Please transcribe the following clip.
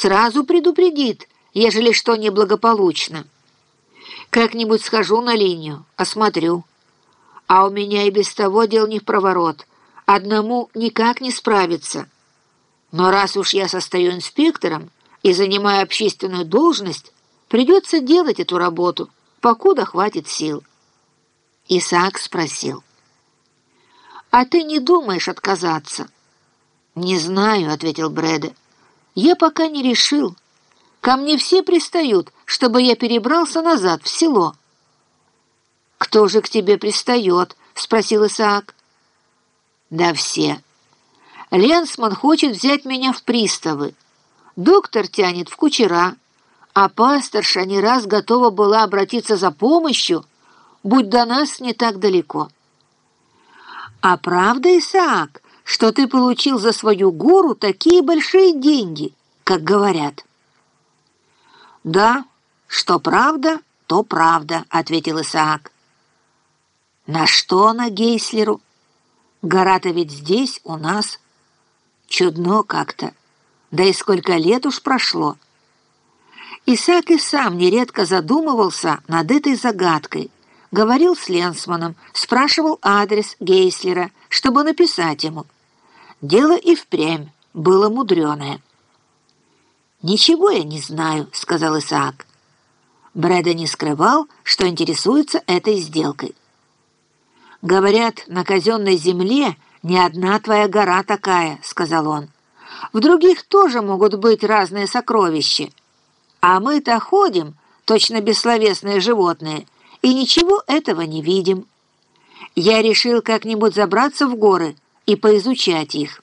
Сразу предупредит, ежели что неблагополучно. Как-нибудь схожу на линию, осмотрю. А у меня и без того дел не в проворот. Одному никак не справиться. Но раз уж я состою инспектором и занимаю общественную должность, придется делать эту работу, покуда хватит сил. Исаак спросил. «А ты не думаешь отказаться?» «Не знаю», — ответил Брэда. «Я пока не решил. Ко мне все пристают, чтобы я перебрался назад в село». «Кто же к тебе пристает?» — спросил Исаак. «Да все. Ленсман хочет взять меня в приставы. Доктор тянет в кучера, а пасторша не раз готова была обратиться за помощью, будь до нас не так далеко». «А правда, Исаак?» Что ты получил за свою гору такие большие деньги, как говорят». «Да, что правда, то правда», — ответил Исаак. «На что она Гейслеру? Гора-то ведь здесь, у нас. Чудно как-то. Да и сколько лет уж прошло». Исаак и сам нередко задумывался над этой загадкой, говорил с Ленсманом, спрашивал адрес Гейслера, чтобы написать ему. Дело и впрямь было мудреное. «Ничего я не знаю», — сказал Исаак. Брэда не скрывал, что интересуется этой сделкой. «Говорят, на казенной земле не одна твоя гора такая», — сказал он. «В других тоже могут быть разные сокровища. А мы-то ходим, точно бессловесные животные, и ничего этого не видим. Я решил как-нибудь забраться в горы, и поизучать их.